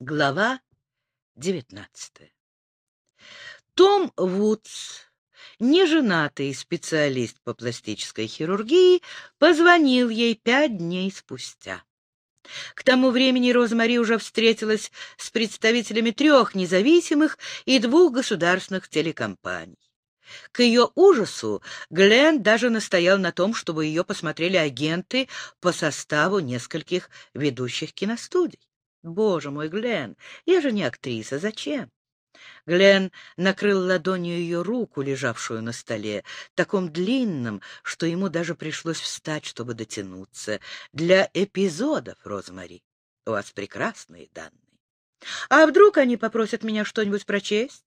Глава девятнадцатая. Том Вудс, неженатый специалист по пластической хирургии, позвонил ей пять дней спустя. К тому времени Розмари уже встретилась с представителями трех независимых и двух государственных телекомпаний. К ее ужасу Глен даже настоял на том, чтобы ее посмотрели агенты по составу нескольких ведущих киностудий. Боже мой, Глен, я же не актриса, зачем? Глен накрыл ладонью ее руку, лежавшую на столе, таком длинном, что ему даже пришлось встать, чтобы дотянуться. Для эпизодов, Розмари, у вас прекрасные данные. А вдруг они попросят меня что-нибудь прочесть?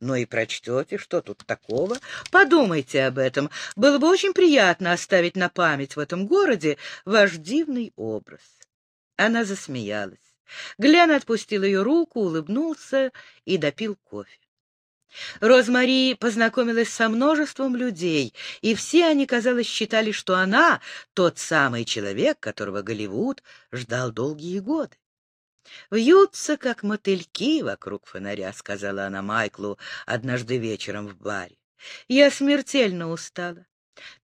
Ну и прочтете, что тут такого. Подумайте об этом. Было бы очень приятно оставить на память в этом городе ваш дивный образ. Она засмеялась. Глен отпустил ее руку, улыбнулся и допил кофе. Розмари познакомилась со множеством людей, и все они, казалось, считали, что она тот самый человек, которого Голливуд ждал долгие годы. «Вьются, как мотыльки вокруг фонаря», — сказала она Майклу однажды вечером в баре. «Я смертельно устала.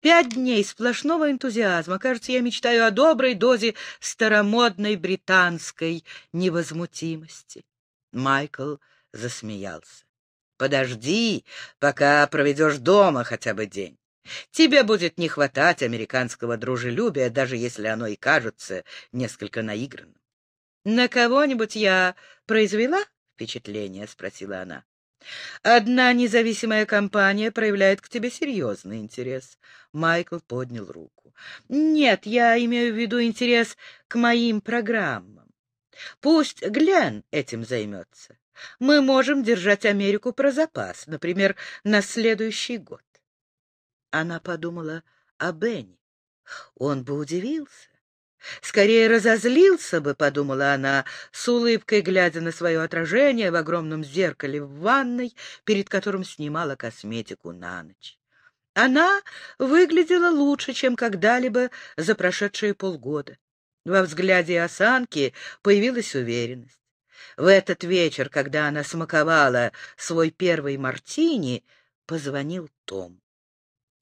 Пять дней сплошного энтузиазма. Кажется, я мечтаю о доброй дозе старомодной британской невозмутимости. Майкл засмеялся. Подожди, пока проведешь дома хотя бы день. Тебе будет не хватать американского дружелюбия, даже если оно и кажется несколько наигранным. — На кого-нибудь я произвела впечатление? — спросила она. Одна независимая компания проявляет к тебе серьезный интерес. Майкл поднял руку. Нет, я имею в виду интерес к моим программам. Пусть Глен этим займется. Мы можем держать Америку про запас, например, на следующий год. Она подумала о Бенни. Он бы удивился. Скорее разозлился бы, — подумала она, с улыбкой глядя на свое отражение в огромном зеркале в ванной, перед которым снимала косметику на ночь. Она выглядела лучше, чем когда-либо за прошедшие полгода. Во взгляде и осанке появилась уверенность. В этот вечер, когда она смаковала свой первый мартини, позвонил Том.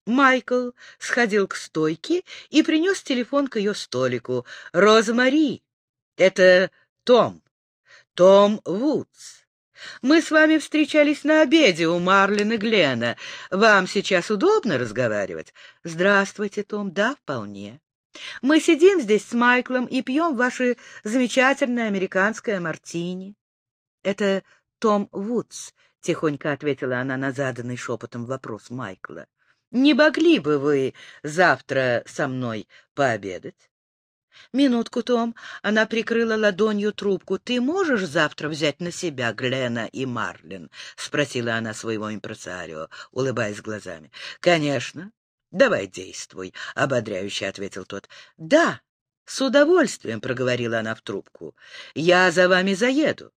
Майкл сходил к стойке и принес телефон к ее столику. «Розмари, это Том, Том Вудс. Мы с вами встречались на обеде у Марлин и Глена. Вам сейчас удобно разговаривать?» «Здравствуйте, Том. Да, вполне. Мы сидим здесь с Майклом и пьем ваши замечательное американское мартини». «Это Том Вудс», — тихонько ответила она на заданный шепотом вопрос Майкла. Не могли бы вы завтра со мной пообедать? Минутку, Том. Она прикрыла ладонью трубку. Ты можешь завтра взять на себя Глена и Марлин? Спросила она своего импресарио, улыбаясь глазами. Конечно. Давай действуй, ободряюще ответил тот. Да, с удовольствием, проговорила она в трубку. Я за вами заеду.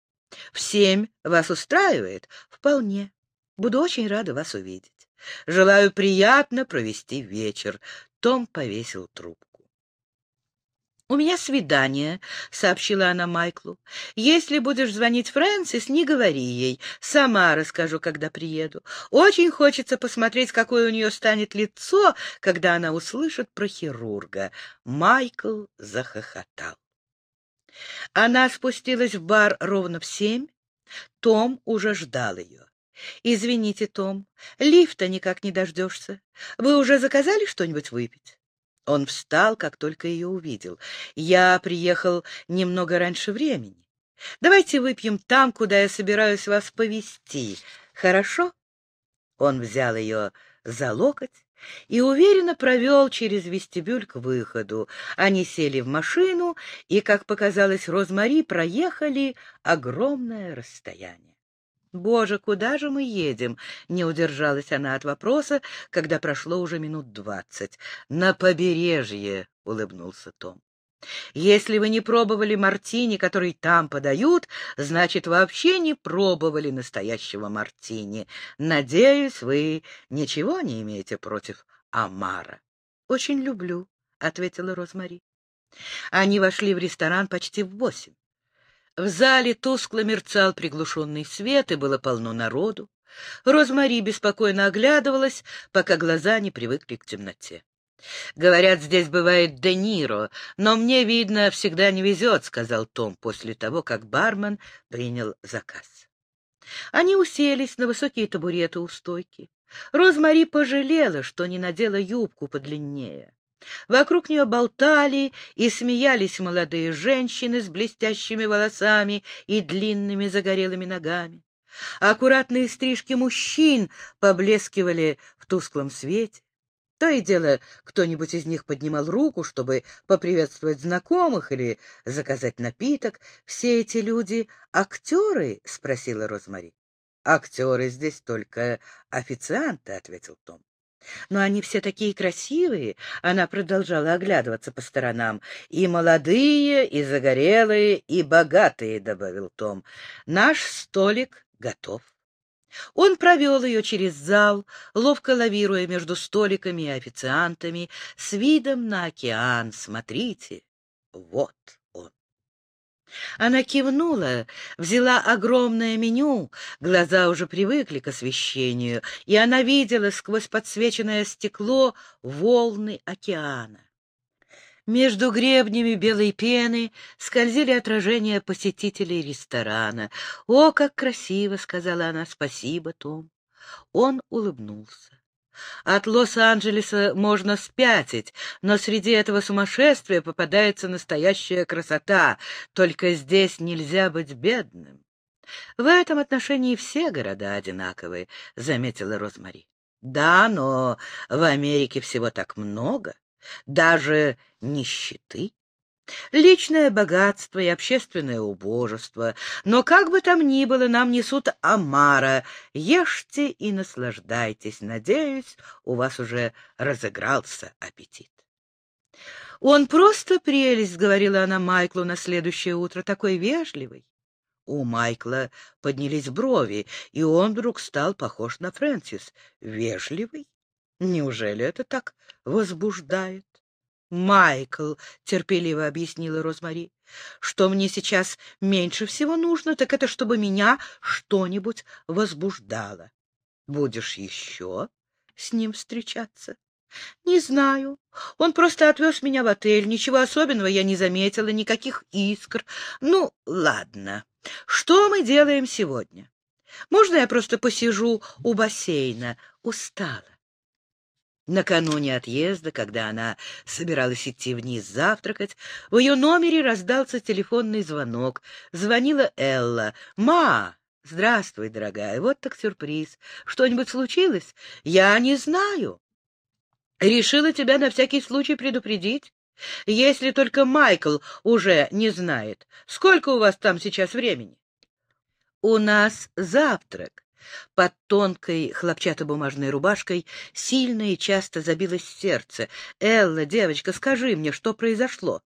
В семь вас устраивает? Вполне. Буду очень рада вас увидеть. Желаю приятно провести вечер. Том повесил трубку. «У меня свидание», — сообщила она Майклу. «Если будешь звонить Фрэнсис, не говори ей. Сама расскажу, когда приеду. Очень хочется посмотреть, какое у нее станет лицо, когда она услышит про хирурга». Майкл захохотал. Она спустилась в бар ровно в семь. Том уже ждал ее. «Извините, Том, лифта никак не дождешься. Вы уже заказали что-нибудь выпить?» Он встал, как только ее увидел. «Я приехал немного раньше времени. Давайте выпьем там, куда я собираюсь вас повезти. Хорошо?» Он взял ее за локоть и уверенно провел через вестибюль к выходу. Они сели в машину и, как показалось Розмари, проехали огромное расстояние. «Боже, куда же мы едем?» — не удержалась она от вопроса, когда прошло уже минут двадцать. «На побережье», — улыбнулся Том. «Если вы не пробовали мартини, который там подают, значит, вообще не пробовали настоящего мартини. Надеюсь, вы ничего не имеете против Амара». «Очень люблю», — ответила Розмари. Они вошли в ресторан почти в восемь. В зале тускло мерцал приглушенный свет, и было полно народу. Розмари беспокойно оглядывалась, пока глаза не привыкли к темноте. «Говорят, здесь бывает Де Ниро, но мне, видно, всегда не везет», — сказал Том после того, как бармен принял заказ. Они уселись на высокие табуреты у стойки. Розмари пожалела, что не надела юбку подлиннее. Вокруг нее болтали и смеялись молодые женщины с блестящими волосами и длинными загорелыми ногами. Аккуратные стрижки мужчин поблескивали в тусклом свете. То и дело, кто-нибудь из них поднимал руку, чтобы поприветствовать знакомых или заказать напиток. «Все эти люди — актеры?» — спросила Розмари. «Актеры здесь только официанты», — ответил Том. «Но они все такие красивые!» — она продолжала оглядываться по сторонам. «И молодые, и загорелые, и богатые», — добавил Том. «Наш столик готов». Он провел ее через зал, ловко лавируя между столиками и официантами, с видом на океан. Смотрите, вот. Она кивнула, взяла огромное меню, глаза уже привыкли к освещению, и она видела сквозь подсвеченное стекло волны океана. Между гребнями белой пены скользили отражения посетителей ресторана. «О, как красиво!» — сказала она. «Спасибо, Том». Он улыбнулся. От Лос-Анджелеса можно спятить, но среди этого сумасшествия попадается настоящая красота. Только здесь нельзя быть бедным. В этом отношении все города одинаковые, — заметила Розмари. Да, но в Америке всего так много даже нищеты, личное богатство и общественное убожество. Но как бы там ни было, нам несут омара. Ешьте и наслаждайтесь. Надеюсь, у вас уже разыгрался аппетит. «Он просто прелесть», — говорила она Майклу на следующее утро, — «такой вежливый». У Майкла поднялись брови, и он вдруг стал похож на Фрэнсис. «Вежливый? Неужели это так возбуждает? Майкл, — терпеливо объяснила Розмари, — что мне сейчас меньше всего нужно, так это чтобы меня что-нибудь возбуждало. Будешь еще с ним встречаться? Не знаю. Он просто отвез меня в отель. Ничего особенного я не заметила, никаких искр. Ну, ладно. Что мы делаем сегодня? Можно я просто посижу у бассейна? Устала. Накануне отъезда, когда она собиралась идти вниз завтракать, в ее номере раздался телефонный звонок. Звонила Элла. «Ма!» «Здравствуй, дорогая. Вот так сюрприз. Что-нибудь случилось?» «Я не знаю. Решила тебя на всякий случай предупредить. Если только Майкл уже не знает. Сколько у вас там сейчас времени?» «У нас завтрак. Под тонкой хлопчатобумажной рубашкой сильно и часто забилось сердце. «Элла, девочка, скажи мне, что произошло?»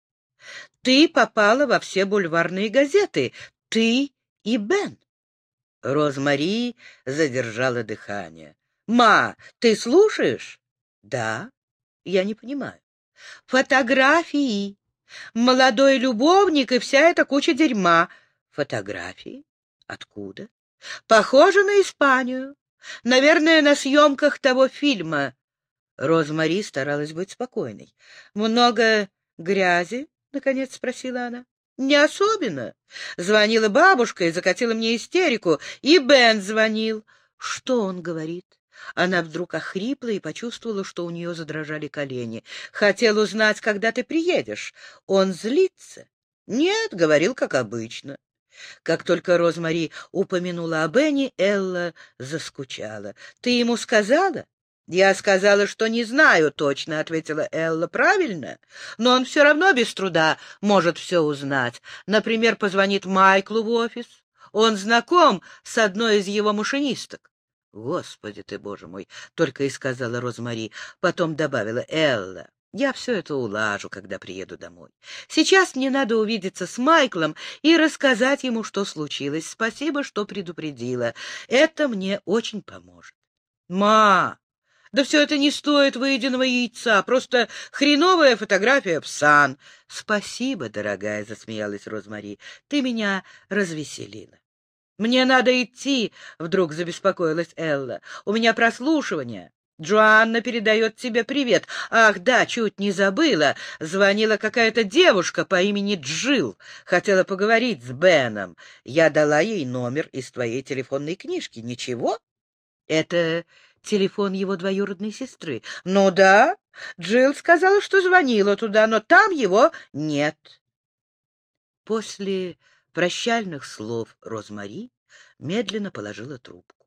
«Ты попала во все бульварные газеты. Ты и Бен». Розмари задержала дыхание. «Ма, ты слушаешь?» «Да». «Я не понимаю». «Фотографии. Молодой любовник и вся эта куча дерьма». «Фотографии? Откуда?» Похоже на Испанию. Наверное, на съемках того фильма. Розмари старалась быть спокойной. Много грязи? — наконец спросила она. — Не особенно. Звонила бабушка и закатила мне истерику. И Бен звонил. Что он говорит? Она вдруг охрипла и почувствовала, что у нее задрожали колени. Хотел узнать, когда ты приедешь. Он злится? Нет, говорил, как обычно. Как только Розмари упомянула о Бенни, Элла заскучала. — Ты ему сказала? — Я сказала, что не знаю точно, — ответила Элла. — Правильно? Но он все равно без труда может все узнать. Например, позвонит Майклу в офис. Он знаком с одной из его машинисток. — Господи ты, боже мой! — только и сказала Розмари. Потом добавила Элла. Я все это улажу, когда приеду домой. Сейчас мне надо увидеться с Майклом и рассказать ему, что случилось. Спасибо, что предупредила. Это мне очень поможет. Ма, Да все это не стоит выеденного яйца, просто хреновая фотография псан. — Спасибо, дорогая, — засмеялась Розмари, — ты меня развеселила. — Мне надо идти, — вдруг забеспокоилась Элла. — У меня прослушивание. Джоанна передает тебе привет. Ах, да, чуть не забыла. Звонила какая-то девушка по имени Джил. Хотела поговорить с Беном. Я дала ей номер из твоей телефонной книжки. Ничего? Это телефон его двоюродной сестры. Ну да, Джилл сказала, что звонила туда, но там его нет. После прощальных слов Розмари медленно положила трубку.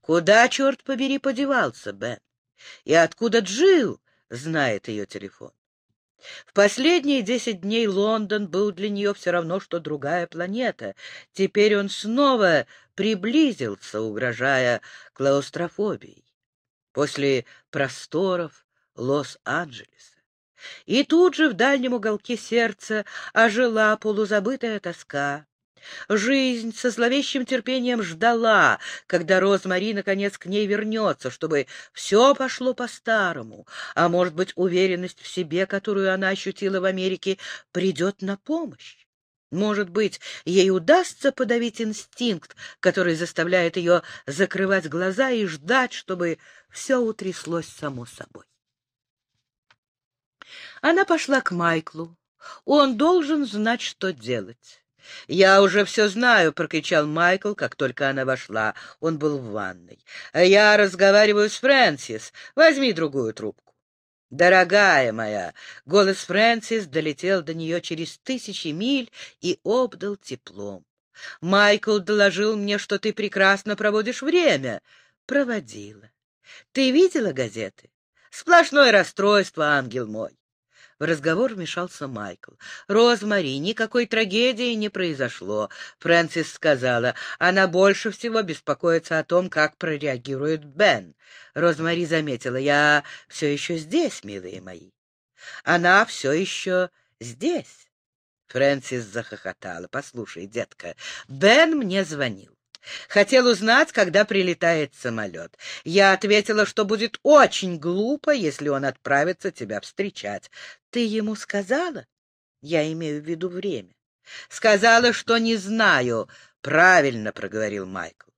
Куда, черт побери, подевался Бен? И откуда Джилл знает ее телефон? В последние десять дней Лондон был для нее все равно, что другая планета. Теперь он снова приблизился, угрожая клаустрофобией. После просторов Лос-Анджелеса. И тут же в дальнем уголке сердца ожила полузабытая тоска. Жизнь со зловещим терпением ждала, когда Розмари наконец к ней вернется, чтобы все пошло по-старому, а, может быть, уверенность в себе, которую она ощутила в Америке, придет на помощь. Может быть, ей удастся подавить инстинкт, который заставляет ее закрывать глаза и ждать, чтобы все утряслось само собой. Она пошла к Майклу. Он должен знать, что делать. «Я уже все знаю», — прокричал Майкл, как только она вошла. Он был в ванной. «Я разговариваю с Фрэнсис. Возьми другую трубку». «Дорогая моя!» — голос Фрэнсис долетел до нее через тысячи миль и обдал теплом. «Майкл доложил мне, что ты прекрасно проводишь время». «Проводила. Ты видела газеты?» «Сплошное расстройство, ангел мой. В разговор вмешался Майкл. «Розмари, никакой трагедии не произошло», — Фрэнсис сказала. «Она больше всего беспокоится о том, как прореагирует Бен». Розмари заметила. «Я все еще здесь, милые мои». «Она все еще здесь». Фрэнсис захохотала. «Послушай, детка, Бен мне звонил. Хотел узнать, когда прилетает самолет. Я ответила, что будет очень глупо, если он отправится тебя встречать. Ты ему сказала? Я имею в виду время. Сказала, что не знаю. Правильно проговорил Майкл.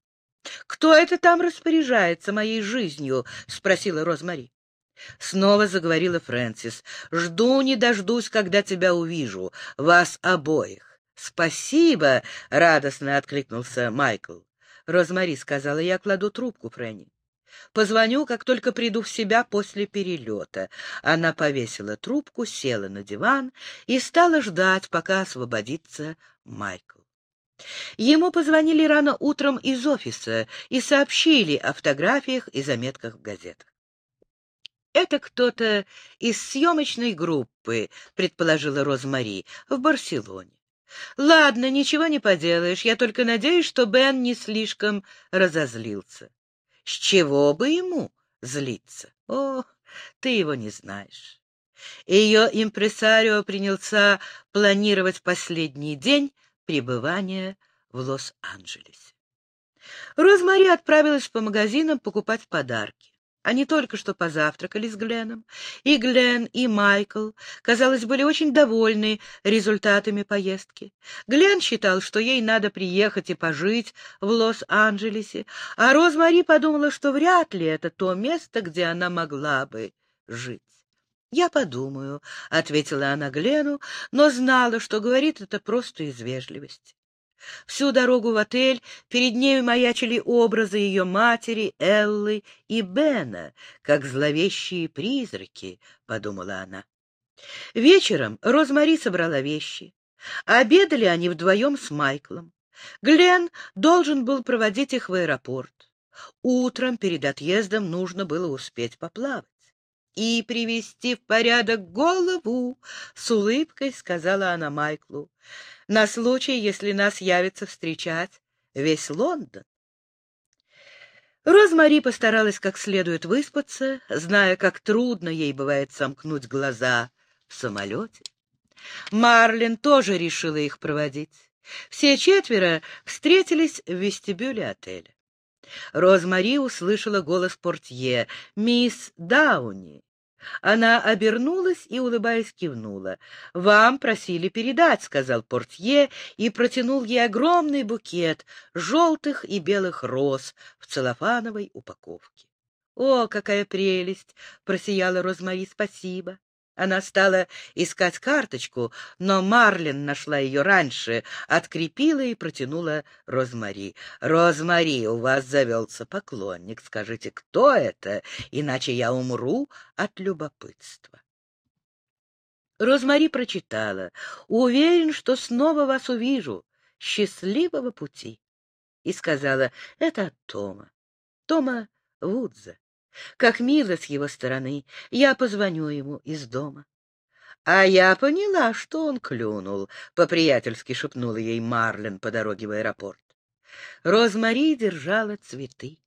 Кто это там распоряжается моей жизнью? Спросила Розмари. Снова заговорила Фрэнсис. Жду не дождусь, когда тебя увижу. Вас обоих. «Спасибо!» — радостно откликнулся Майкл. Розмари сказала, я кладу трубку, Фрэнни. Позвоню, как только приду в себя после перелета. Она повесила трубку, села на диван и стала ждать, пока освободится Майкл. Ему позвонили рано утром из офиса и сообщили о фотографиях и заметках в газетах. «Это кто-то из съемочной группы», — предположила Розмари, — «в Барселоне. Ладно, ничего не поделаешь. Я только надеюсь, что Бен не слишком разозлился. С чего бы ему злиться? О, ты его не знаешь. Ее импресарио принялся планировать последний день пребывания в Лос-Анджелесе. Розмари отправилась по магазинам покупать подарки. Они только что позавтракали с Гленом, и Глен, и Майкл, казалось, были очень довольны результатами поездки. Глен считал, что ей надо приехать и пожить в Лос-Анджелесе, а Розмари подумала, что вряд ли это то место, где она могла бы жить. «Я подумаю», — ответила она Глену, но знала, что говорит это просто из вежливости. Всю дорогу в отель перед нею маячили образы ее матери, Эллы и Бена, как зловещие призраки, — подумала она. Вечером Розмари собрала вещи. Обедали они вдвоем с Майклом. Глен должен был проводить их в аэропорт. Утром перед отъездом нужно было успеть поплавать и привести в порядок голову, — с улыбкой сказала она Майклу, — на случай, если нас явится встречать весь Лондон. Розмари постаралась как следует выспаться, зная, как трудно ей бывает сомкнуть глаза в самолете. Марлин тоже решила их проводить. Все четверо встретились в вестибюле отеля. Розмари услышала голос портье. «Мисс Дауни». Она обернулась и, улыбаясь, кивнула. «Вам просили передать», — сказал портье и протянул ей огромный букет желтых и белых роз в целлофановой упаковке. «О, какая прелесть!» — просияла Розмари. «Спасибо». Она стала искать карточку, но Марлин нашла ее раньше, открепила и протянула Розмари. «Розмари, у вас завелся поклонник. Скажите, кто это? Иначе я умру от любопытства». Розмари прочитала. «Уверен, что снова вас увижу. Счастливого пути!» И сказала, «Это от Тома. Тома Вудза. Как мило с его стороны. Я позвоню ему из дома. — А я поняла, что он клюнул, — по-приятельски шепнула ей Марлен по дороге в аэропорт. Розмари держала цветы.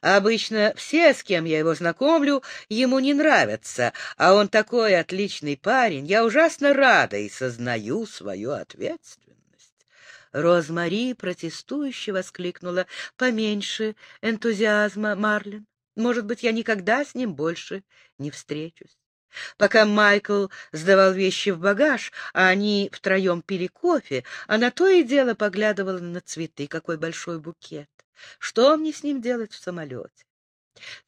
Обычно все, с кем я его знакомлю, ему не нравятся, а он такой отличный парень. Я ужасно рада и сознаю свою ответственность. Розмари протестующе воскликнула. — Поменьше энтузиазма, Марлен. Может быть, я никогда с ним больше не встречусь. Пока Майкл сдавал вещи в багаж, а они втроем пили кофе, она то и дело поглядывала на цветы, какой большой букет. Что мне с ним делать в самолете?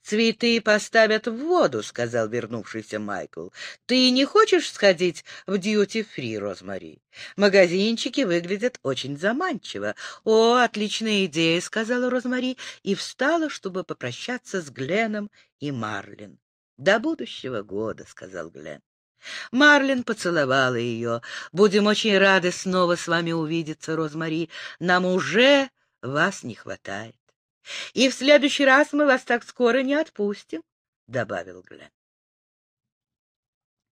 «Цветы поставят в воду», — сказал вернувшийся Майкл. «Ты не хочешь сходить в дьюти-фри, Розмари? Магазинчики выглядят очень заманчиво». «О, отличная идея», — сказала Розмари, и встала, чтобы попрощаться с Гленом и Марлин. «До будущего года», — сказал Глен. Марлин поцеловала ее. «Будем очень рады снова с вами увидеться, Розмари. Нам уже вас не хватает». И в следующий раз мы вас так скоро не отпустим, — добавил Глен.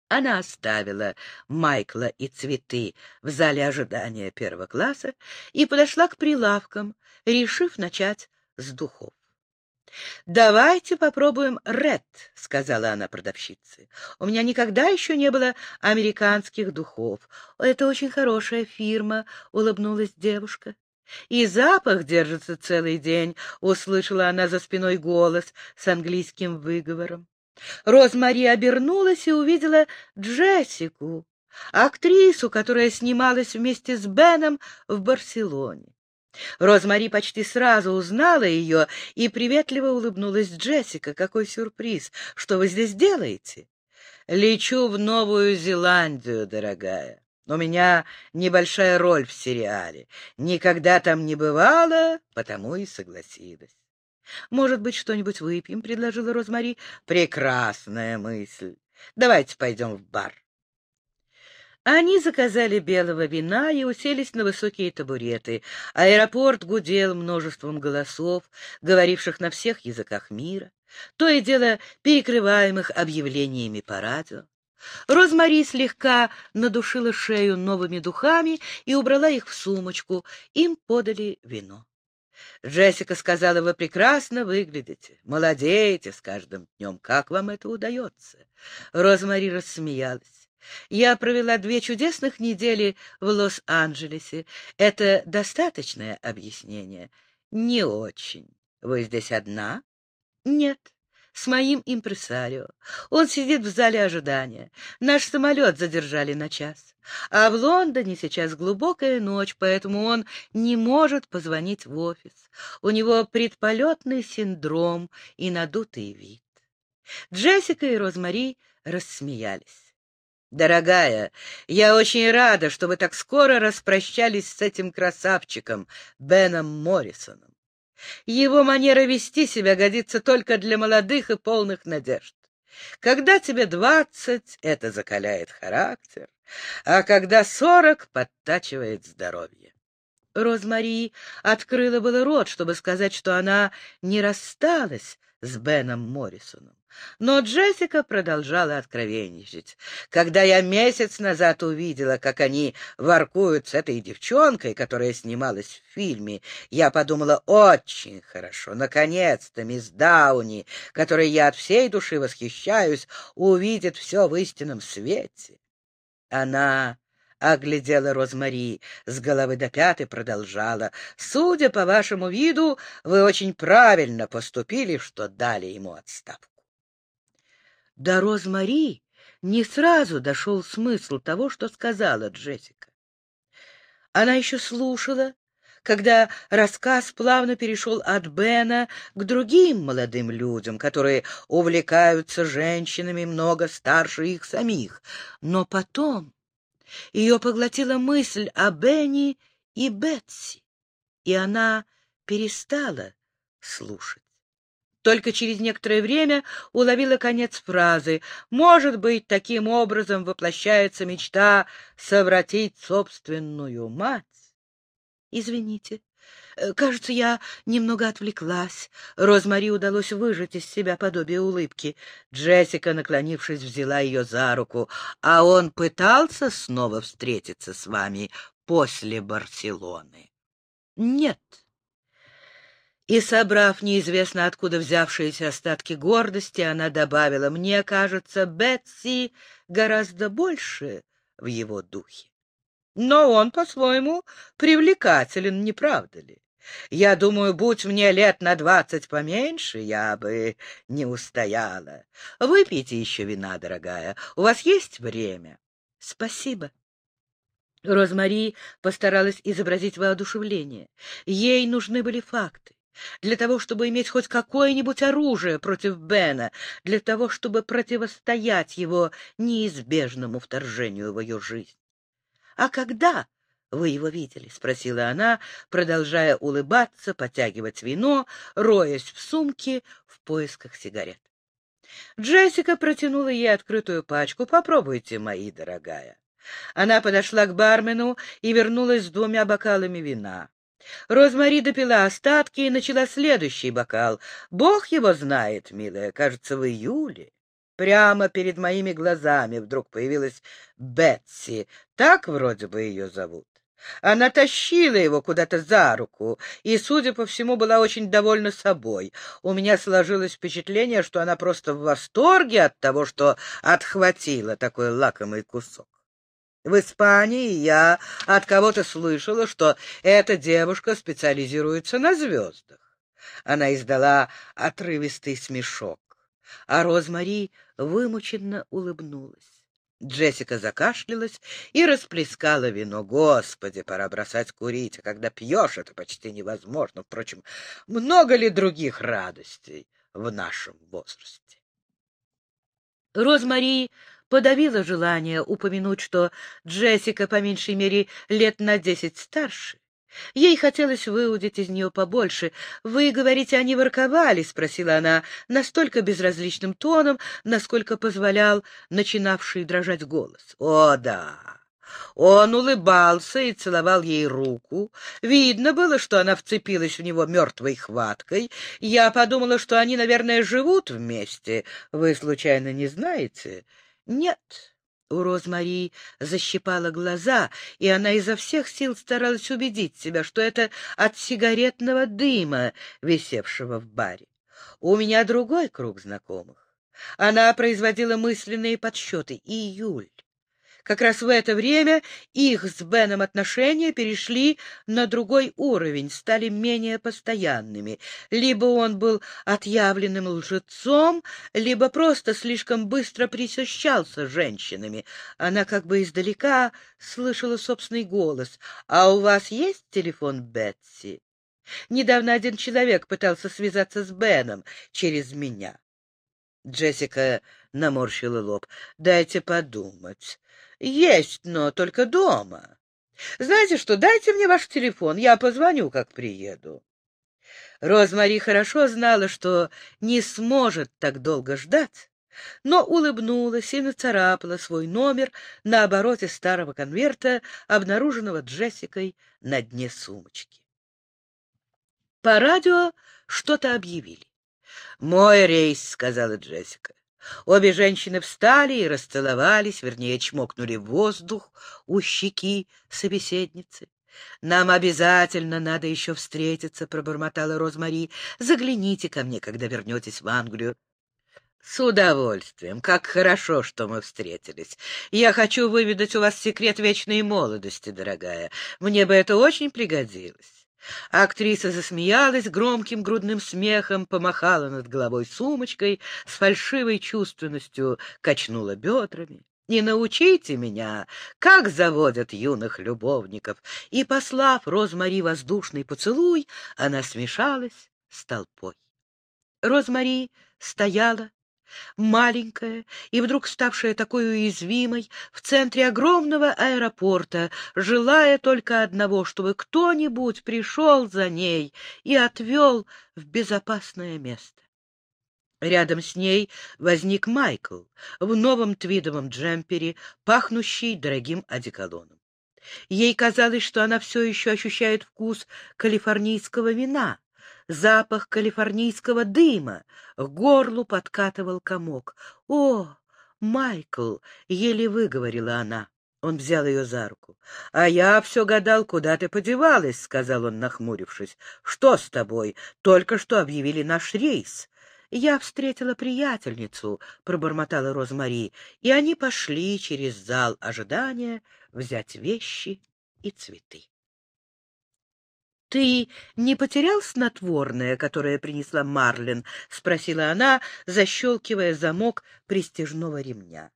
Она оставила Майкла и цветы в зале ожидания первого класса и подошла к прилавкам, решив начать с духов. «Давайте попробуем Ред», — сказала она продавщице. «У меня никогда еще не было американских духов. Это очень хорошая фирма», — улыбнулась девушка. И запах держится целый день, — услышала она за спиной голос с английским выговором. Розмари обернулась и увидела Джессику, актрису, которая снималась вместе с Беном в Барселоне. Розмари почти сразу узнала ее и приветливо улыбнулась Джессика. «Какой сюрприз! Что вы здесь делаете?» «Лечу в Новую Зеландию, дорогая. У меня небольшая роль в сериале. Никогда там не бывало, потому и согласилась. «Может быть, что-нибудь выпьем?» — предложила Розмари. «Прекрасная мысль. Давайте пойдем в бар». Они заказали белого вина и уселись на высокие табуреты. Аэропорт гудел множеством голосов, говоривших на всех языках мира, то и дело перекрываемых объявлениями по радио. Розмари слегка надушила шею новыми духами и убрала их в сумочку. Им подали вино. Джессика сказала, вы прекрасно выглядите, молодеете с каждым днем. Как вам это удается? Розмари рассмеялась. Я провела две чудесных недели в Лос-Анджелесе. Это достаточное объяснение? Не очень. Вы здесь одна? Нет с моим импресарио. Он сидит в зале ожидания. Наш самолет задержали на час. А в Лондоне сейчас глубокая ночь, поэтому он не может позвонить в офис. У него предполетный синдром и надутый вид. Джессика и Розмари рассмеялись. «Дорогая, я очень рада, что вы так скоро распрощались с этим красавчиком Беном Моррисоном. Его манера вести себя годится только для молодых и полных надежд. Когда тебе двадцать, это закаляет характер, а когда сорок, подтачивает здоровье. Розмари открыла было рот, чтобы сказать, что она не рассталась с Беном Моррисоном. Но Джессика продолжала откровенничать. Когда я месяц назад увидела, как они воркуют с этой девчонкой, которая снималась в фильме, я подумала, очень хорошо, наконец-то мисс Дауни, которой я от всей души восхищаюсь, увидит все в истинном свете. Она — оглядела Розмари с головы до пят и продолжала. — Судя по вашему виду, вы очень правильно поступили, что дали ему отставку. До Розмари не сразу дошел смысл того, что сказала Джессика. Она еще слушала, когда рассказ плавно перешел от Бена к другим молодым людям, которые увлекаются женщинами много старше их самих. Но потом ее поглотила мысль о Бенни и Бетси, и она перестала слушать. Только через некоторое время уловила конец фразы. Может быть, таким образом воплощается мечта совратить собственную мать? Извините. Э, кажется, я немного отвлеклась. Розмари удалось выжать из себя подобие улыбки. Джессика, наклонившись, взяла ее за руку. А он пытался снова встретиться с вами после Барселоны? Нет. И, собрав неизвестно откуда взявшиеся остатки гордости, она добавила, «Мне кажется, Бетси гораздо больше в его духе. Но он, по-своему, привлекателен, не правда ли? Я думаю, будь мне лет на двадцать поменьше, я бы не устояла. Выпейте еще вина, дорогая. У вас есть время? Спасибо. Розмари постаралась изобразить воодушевление. Ей нужны были факты для того, чтобы иметь хоть какое-нибудь оружие против Бена, для того, чтобы противостоять его неизбежному вторжению в ее жизнь. А когда вы его видели? — спросила она, продолжая улыбаться, потягивать вино, роясь в сумке в поисках сигарет. Джессика протянула ей открытую пачку. «Попробуйте, мои дорогая». Она подошла к бармену и вернулась с двумя бокалами вина. Розмари допила остатки и начала следующий бокал. Бог его знает, милая, кажется, в июле. Прямо перед моими глазами вдруг появилась Бетси, так вроде бы ее зовут. Она тащила его куда-то за руку и, судя по всему, была очень довольна собой. У меня сложилось впечатление, что она просто в восторге от того, что отхватила такой лакомый кусок. В Испании я от кого-то слышала, что эта девушка специализируется на звездах. Она издала отрывистый смешок, а Розмари вымученно улыбнулась. Джессика закашлялась и расплескала вино. Господи, пора бросать курить, а когда пьешь, это почти невозможно. Впрочем, много ли других радостей в нашем возрасте? Розмари подавила желание упомянуть, что Джессика по меньшей мере лет на десять старше. Ей хотелось выудить из нее побольше. «Вы говорите, они ворковали?» — спросила она настолько безразличным тоном, насколько позволял начинавший дрожать голос. «О, да!» Он улыбался и целовал ей руку. Видно было, что она вцепилась в него мертвой хваткой. Я подумала, что они, наверное, живут вместе. Вы, случайно, не знаете? Нет. У Розмари защипала глаза, и она изо всех сил старалась убедить себя, что это от сигаретного дыма, висевшего в баре. У меня другой круг знакомых. Она производила мысленные подсчеты. Июль. Как раз в это время их с Беном отношения перешли на другой уровень, стали менее постоянными. Либо он был отъявленным лжецом, либо просто слишком быстро присыщался женщинами. Она как бы издалека слышала собственный голос. «А у вас есть телефон Бетси?» Недавно один человек пытался связаться с Беном через меня. Джессика наморщила лоб. «Дайте подумать. Есть, но только дома. Знаете что, дайте мне ваш телефон, я позвоню, как приеду. Розмари хорошо знала, что не сможет так долго ждать, но улыбнулась и нацарапала свой номер на обороте старого конверта, обнаруженного Джессикой на дне сумочки. По радио что-то объявили. «Мой рейс», — сказала Джессика. Обе женщины встали и расцеловались, вернее, чмокнули воздух у щеки собеседницы. «Нам обязательно надо еще встретиться», — пробормотала Розмари. «Загляните ко мне, когда вернетесь в Англию». С удовольствием. Как хорошо, что мы встретились. Я хочу выведать у вас секрет вечной молодости, дорогая. Мне бы это очень пригодилось. Актриса засмеялась громким грудным смехом, помахала над головой сумочкой, с фальшивой чувственностью качнула бедрами. «Не научите меня, как заводят юных любовников!» И, послав Розмари воздушный поцелуй, она смешалась с толпой. Розмари стояла, маленькая и вдруг ставшая такой уязвимой, в центре огромного аэропорта, желая только одного, чтобы кто-нибудь пришел за ней и отвел в безопасное место. Рядом с ней возник Майкл в новом твидовом джемпере, пахнущий дорогим одеколоном. Ей казалось, что она все еще ощущает вкус калифорнийского вина, запах калифорнийского дыма. К горлу подкатывал комок. «О, Майкл!» — еле выговорила она. Он взял ее за руку. — А я все гадал, куда ты подевалась, — сказал он, нахмурившись. — Что с тобой? Только что объявили наш рейс. — Я встретила приятельницу, — пробормотала Розмари, и они пошли через зал ожидания взять вещи и цветы. — Ты не потерял снотворное, которое принесла Марлин? — спросила она, защелкивая замок пристежного ремня.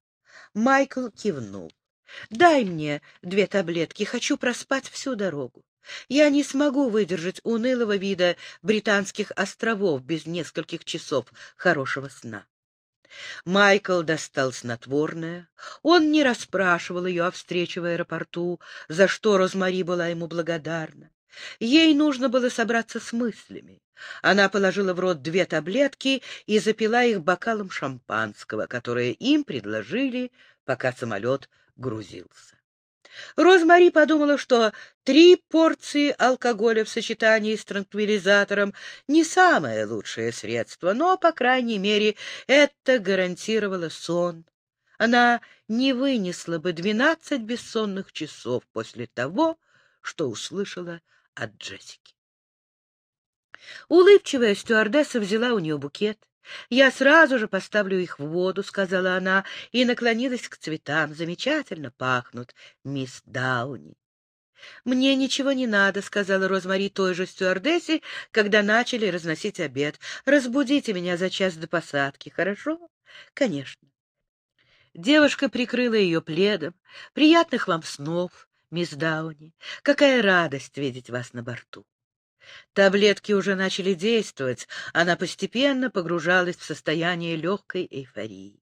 Майкл кивнул. — Дай мне две таблетки, хочу проспать всю дорогу. Я не смогу выдержать унылого вида британских островов без нескольких часов хорошего сна. Майкл достал снотворное. Он не расспрашивал ее о встрече в аэропорту, за что Розмари была ему благодарна. Ей нужно было собраться с мыслями. Она положила в рот две таблетки и запила их бокалом шампанского, которое им предложили, пока самолет грузился. Розмари подумала, что три порции алкоголя в сочетании с транквилизатором не самое лучшее средство, но, по крайней мере, это гарантировало сон. Она не вынесла бы двенадцать бессонных часов после того, что услышала от Джессики. Улыбчивая стюардесса взяла у нее букет. «Я сразу же поставлю их в воду», — сказала она, и наклонилась к цветам. «Замечательно пахнут, мисс Дауни». «Мне ничего не надо», — сказала Розмари той же стюардессе, когда начали разносить обед. «Разбудите меня за час до посадки, хорошо?» «Конечно». Девушка прикрыла ее пледом. «Приятных вам снов, мисс Дауни. Какая радость видеть вас на борту. Таблетки уже начали действовать, она постепенно погружалась в состояние легкой эйфории.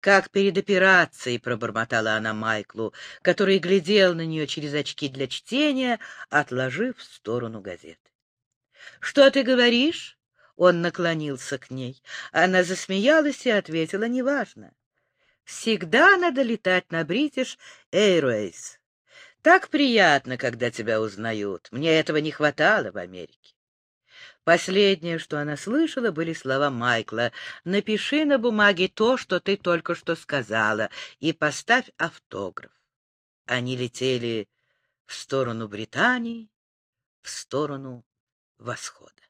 «Как перед операцией», — пробормотала она Майклу, который глядел на нее через очки для чтения, отложив в сторону газеты. «Что ты говоришь?» — он наклонился к ней. Она засмеялась и ответила, «Неважно. Всегда надо летать на Бритиш Эйруэйс. Так приятно, когда тебя узнают. Мне этого не хватало в Америке. Последнее, что она слышала, были слова Майкла. «Напиши на бумаге то, что ты только что сказала, и поставь автограф». Они летели в сторону Британии, в сторону восхода.